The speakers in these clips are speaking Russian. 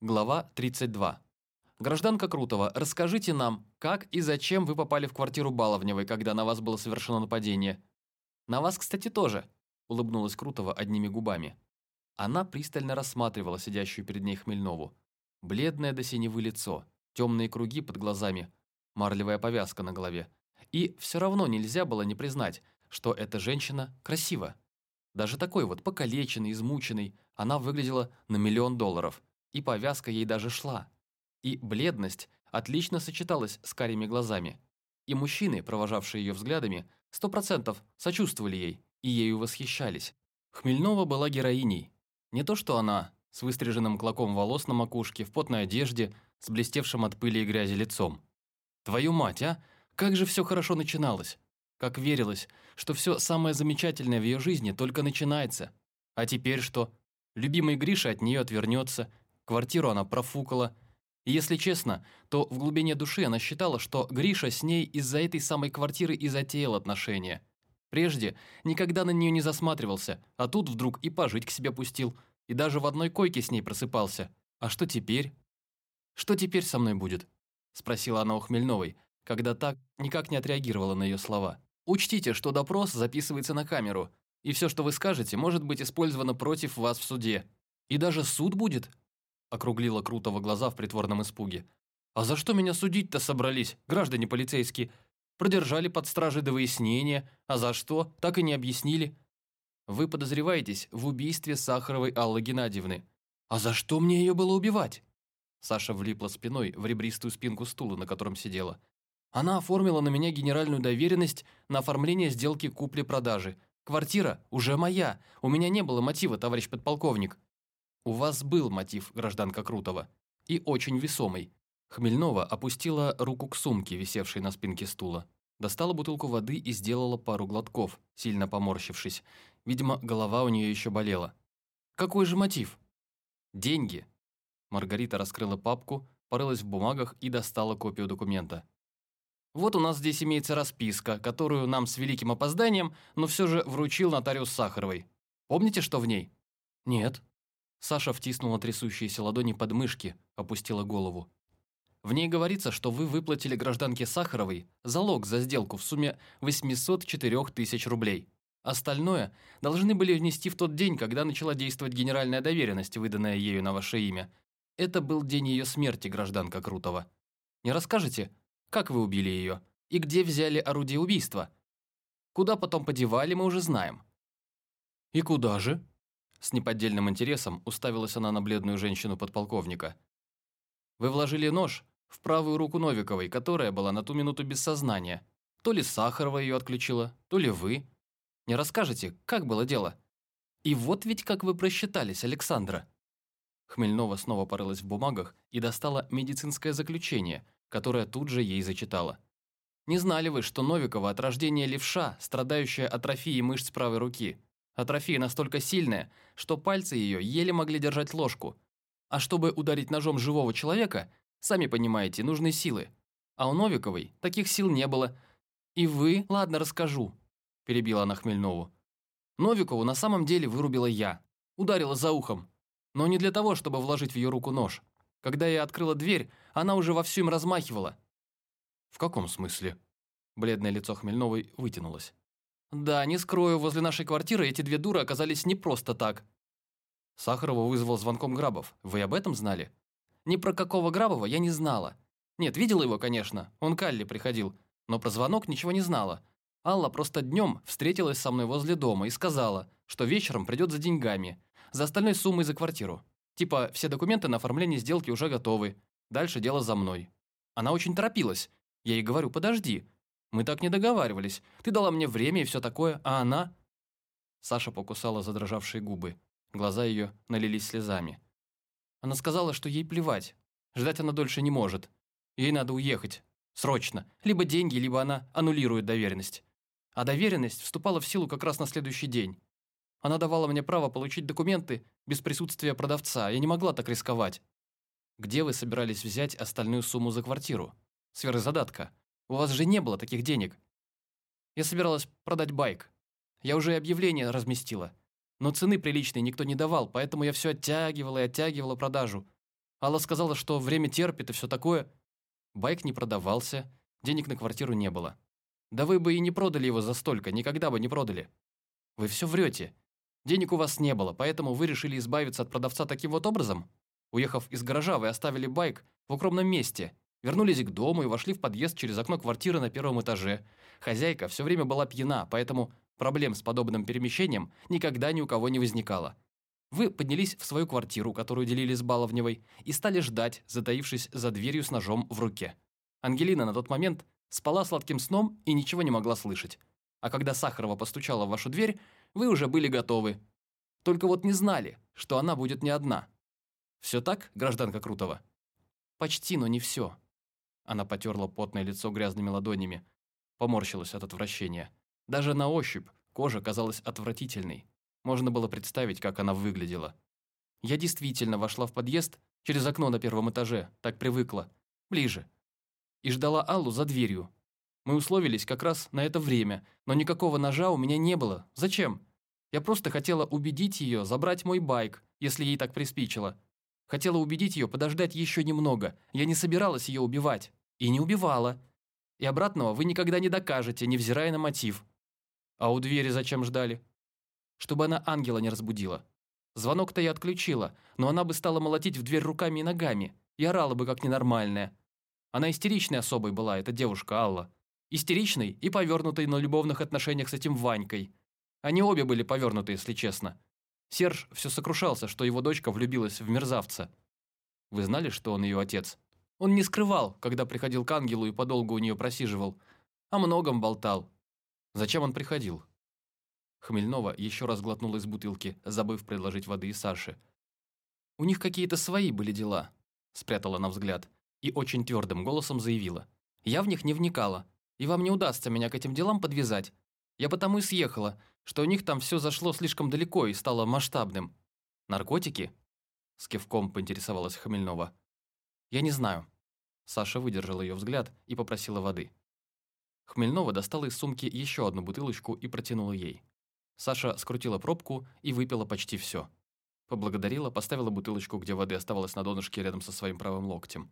Глава 32. Гражданка Крутова, расскажите нам, как и зачем вы попали в квартиру Баловневой, когда на вас было совершено нападение? На вас, кстати, тоже, улыбнулась Крутова одними губами. Она пристально рассматривала сидящую перед ней Хмельнову. Бледное до синевы лицо, темные круги под глазами, марлевая повязка на голове. И все равно нельзя было не признать, что эта женщина красива. Даже такой вот покалеченный, измученный, она выглядела на миллион долларов – и повязка ей даже шла. И бледность отлично сочеталась с карими глазами. И мужчины, провожавшие ее взглядами, сто процентов сочувствовали ей и ею восхищались. Хмельнова была героиней. Не то что она, с выстриженным клоком волос на макушке, в потной одежде, с блестевшим от пыли и грязи лицом. Твою мать, а? Как же все хорошо начиналось. Как верилось, что все самое замечательное в ее жизни только начинается. А теперь что? Любимый Гриша от нее отвернется, Квартиру она профукала. И если честно, то в глубине души она считала, что Гриша с ней из-за этой самой квартиры и затеял отношения. Прежде никогда на нее не засматривался, а тут вдруг и пожить к себе пустил, и даже в одной койке с ней просыпался. А что теперь? «Что теперь со мной будет?» – спросила она у Хмельновой, когда так никак не отреагировала на ее слова. «Учтите, что допрос записывается на камеру, и все, что вы скажете, может быть использовано против вас в суде. И даже суд будет?» Округлила Крутого глаза в притворном испуге. «А за что меня судить-то собрались, граждане полицейские? Продержали под стражей до выяснения, а за что, так и не объяснили. Вы подозреваетесь в убийстве Сахаровой Аллы Геннадьевны. А за что мне ее было убивать?» Саша влипла спиной в ребристую спинку стула, на котором сидела. «Она оформила на меня генеральную доверенность на оформление сделки купли-продажи. Квартира уже моя, у меня не было мотива, товарищ подполковник. «У вас был мотив, гражданка Крутова, и очень весомый». Хмельнова опустила руку к сумке, висевшей на спинке стула. Достала бутылку воды и сделала пару глотков, сильно поморщившись. Видимо, голова у нее еще болела. «Какой же мотив?» «Деньги». Маргарита раскрыла папку, порылась в бумагах и достала копию документа. «Вот у нас здесь имеется расписка, которую нам с великим опозданием, но все же вручил нотариус Сахаровой. Помните, что в ней?» «Нет», Саша втиснула трясущиеся ладони под мышки, опустила голову. В ней говорится, что вы выплатили гражданке Сахаровой залог за сделку в сумме 804 тысяч рублей. Остальное должны были внести в тот день, когда начала действовать генеральная доверенность, выданная ею на ваше имя. Это был день ее смерти, гражданка Крутова. Не расскажете, как вы убили ее и где взяли орудие убийства? Куда потом подевали, мы уже знаем. И куда же? С неподдельным интересом уставилась она на бледную женщину подполковника. «Вы вложили нож в правую руку Новиковой, которая была на ту минуту без сознания. То ли Сахарова ее отключила, то ли вы. Не расскажете, как было дело? И вот ведь как вы просчитались, Александра». Хмельнова снова порылась в бумагах и достала медицинское заключение, которое тут же ей зачитала. «Не знали вы, что Новикова от рождения левша, страдающая атрофией мышц правой руки?» Атрофия настолько сильная, что пальцы ее еле могли держать ложку. А чтобы ударить ножом живого человека, сами понимаете, нужны силы. А у Новиковой таких сил не было. И вы, ладно, расскажу, перебила она Хмельнову. Новикову на самом деле вырубила я. Ударила за ухом. Но не для того, чтобы вложить в ее руку нож. Когда я открыла дверь, она уже вовсю им размахивала. «В каком смысле?» Бледное лицо Хмельновой вытянулось. Да, не скрою, возле нашей квартиры эти две дуры оказались не просто так. Сахарова вызвал звонком Грабов. Вы об этом знали? Ни про какого Грабова я не знала. Нет, видела его, конечно. Он к Алле приходил. Но про звонок ничего не знала. Алла просто днем встретилась со мной возле дома и сказала, что вечером придет за деньгами. За остальной суммой за квартиру. Типа, все документы на оформление сделки уже готовы. Дальше дело за мной. Она очень торопилась. Я ей говорю, подожди, мы так не договаривались. Ты дала мне время и все такое, а она...» Саша покусала задрожавшие губы. Глаза ее налились слезами. Она сказала, что ей плевать. Ждать она дольше не может. Ей надо уехать. Срочно. Либо деньги, либо она аннулирует доверенность. А доверенность вступала в силу как раз на следующий день. Она давала мне право получить документы без присутствия продавца. Я не могла так рисковать. Где вы собирались взять остальную сумму за квартиру? Сверхзадатка. У вас же не было таких денег. Я собиралась продать байк. Я уже объявление разместила. Но цены приличной никто не давал, поэтому я все оттягивала и оттягивала продажу. Алла сказала, что время терпит и все такое. Байк не продавался, денег на квартиру не было. Да вы бы и не продали его за столько, никогда бы не продали. Вы все врете. Денег у вас не было, поэтому вы решили избавиться от продавца таким вот образом? Уехав из гаража, вы оставили байк в укромном месте, вернулись к дому и вошли в подъезд через окно квартиры на первом этаже. Хозяйка все время была пьяна, поэтому проблем с подобным перемещением никогда ни у кого не возникало. Вы поднялись в свою квартиру, которую делили с Баловневой, и стали ждать, затаившись за дверью с ножом в руке. Ангелина на тот момент спала сладким сном и ничего не могла слышать. А когда Сахарова постучала в вашу дверь, вы уже были готовы. Только вот не знали, что она будет не одна. Все так, гражданка Крутова? Почти, но не все. Она потерла потное лицо грязными ладонями, поморщилась от отвращения. Даже на ощупь кожа казалась отвратительной. Можно было представить, как она выглядела. Я действительно вошла в подъезд через окно на первом этаже, так привыкла. Ближе. И ждала Аллу за дверью. Мы условились как раз на это время, но никакого ножа у меня не было. Зачем? Я просто хотела убедить ее забрать мой байк, если ей так приспичило. Хотела убедить ее подождать еще немного. Я не собиралась ее убивать. И не убивала. И обратного вы никогда не докажете, невзирая на мотив. А у двери зачем ждали? Чтобы она ангела не разбудила. Звонок-то я отключила, но она бы стала молотить в дверь руками и ногами и орала бы как ненормальная. Она истеричной особой была, эта девушка Алла. Истеричной и повернутой на любовных отношениях с этим Ванькой. Они обе были повернуты, если честно. Серж все сокрушался, что его дочка влюбилась в мерзавца. Вы знали, что он ее отец? Он не скрывал, когда приходил к ангелу и подолгу у нее просиживал. О многом болтал. Зачем он приходил? Хмельнова еще раз глотнула из бутылки, забыв предложить воды и Саше. «У них какие-то свои были дела», – спрятала она взгляд и очень твердым голосом заявила. «Я в них не вникала, и вам не удастся меня к этим делам подвязать. Я потому и съехала, что у них там все зашло слишком далеко и стало масштабным. Наркотики?» С кивком поинтересовалась Хмельнова. «Я не знаю». Саша выдержала ее взгляд и попросила воды. Хмельнова достала из сумки еще одну бутылочку и протянула ей. Саша скрутила пробку и выпила почти все. Поблагодарила, поставила бутылочку, где воды оставалось на донышке рядом со своим правым локтем.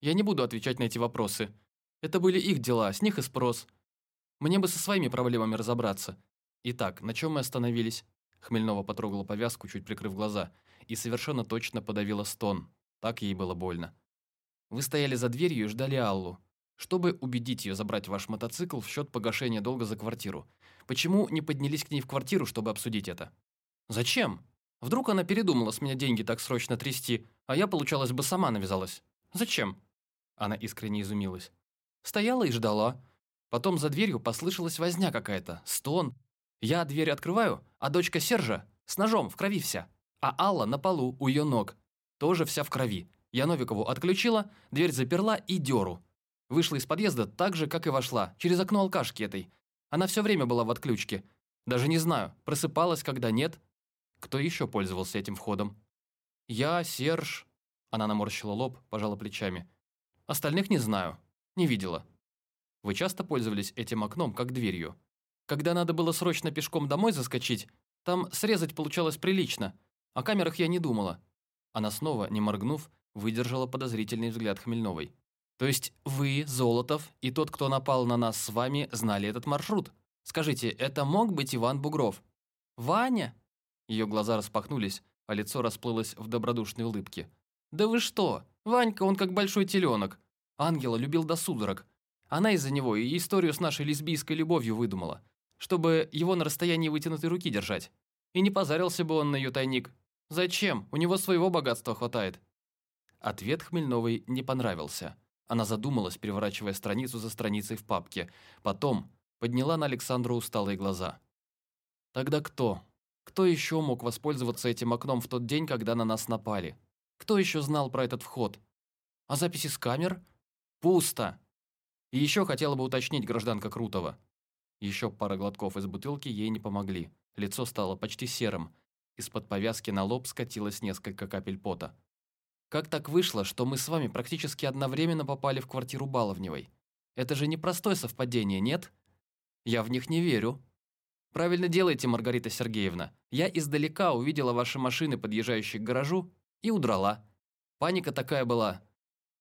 «Я не буду отвечать на эти вопросы. Это были их дела, с них и спрос. Мне бы со своими проблемами разобраться. Итак, на чем мы остановились?» Хмельнова потрогала повязку, чуть прикрыв глаза, и совершенно точно подавила стон. Так ей было больно. «Вы стояли за дверью и ждали Аллу, чтобы убедить ее забрать ваш мотоцикл в счет погашения долга за квартиру. Почему не поднялись к ней в квартиру, чтобы обсудить это?» «Зачем? Вдруг она передумала с меня деньги так срочно трясти, а я, получалось бы, сама навязалась. Зачем?» Она искренне изумилась. Стояла и ждала. Потом за дверью послышалась возня какая-то, стон. Я дверь открываю, а дочка Сержа с ножом в крови вся. А Алла на полу у ее ног, тоже вся в крови. Я Новикову отключила, дверь заперла и дёру. Вышла из подъезда так же, как и вошла, через окно алкашки этой. Она все время была в отключке. Даже не знаю, просыпалась, когда нет. Кто еще пользовался этим входом? Я, Серж... Она наморщила лоб, пожала плечами. Остальных не знаю. Не видела. Вы часто пользовались этим окном, как дверью? Когда надо было срочно пешком домой заскочить, там срезать получалось прилично. О камерах я не думала. Она снова, не моргнув, выдержала подозрительный взгляд Хмельновой. То есть вы, Золотов, и тот, кто напал на нас с вами, знали этот маршрут? Скажите, это мог быть Иван Бугров? Ваня? Ее глаза распахнулись, а лицо расплылось в добродушной улыбке. Да вы что? Ванька, он как большой теленок. Ангела любил до судорог. Она из-за него и историю с нашей лесбийской любовью выдумала, чтобы его на расстоянии вытянутой руки держать. И не позарился бы он на ее тайник. Зачем? У него своего богатства хватает. Ответ Хмельновой не понравился. Она задумалась, переворачивая страницу за страницей в папке. Потом подняла на Александру усталые глаза. Тогда кто? Кто еще мог воспользоваться этим окном в тот день, когда на нас напали? Кто еще знал про этот вход? А записи с камер? Пусто. И еще хотела бы уточнить гражданка Крутова. Еще пара глотков из бутылки ей не помогли. Лицо стало почти серым. Из-под повязки на лоб скатилось несколько капель пота. Как так вышло, что мы с вами практически одновременно попали в квартиру Баловневой? Это же непростое совпадение, нет? Я в них не верю. Правильно делаете, Маргарита Сергеевна. Я издалека увидела ваши машины, подъезжающие к гаражу, и удрала. Паника такая была.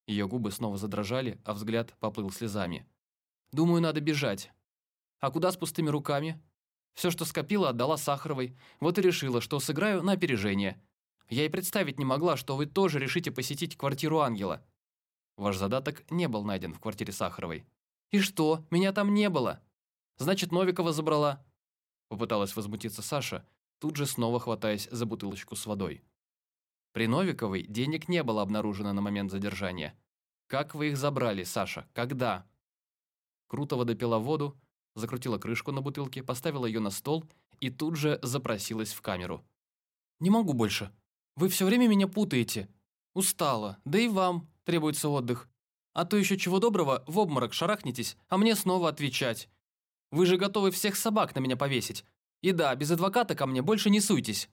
Ее губы снова задрожали, а взгляд поплыл слезами. Думаю, надо бежать. А куда с пустыми руками? Все, что скопила, отдала Сахаровой. Вот и решила, что сыграю на опережение. Я и представить не могла, что вы тоже решите посетить квартиру Ангела. Ваш задаток не был найден в квартире Сахаровой. И что? Меня там не было. Значит, Новикова забрала. Попыталась возмутиться Саша, тут же снова хватаясь за бутылочку с водой. При Новиковой денег не было обнаружено на момент задержания. Как вы их забрали, Саша? Когда? Крутого допила воду, закрутила крышку на бутылке, поставила ее на стол и тут же запросилась в камеру. «Не могу больше. Вы все время меня путаете. Устала. Да и вам требуется отдых. А то еще чего доброго, в обморок шарахнетесь, а мне снова отвечать. Вы же готовы всех собак на меня повесить. И да, без адвоката ко мне больше не суйтесь».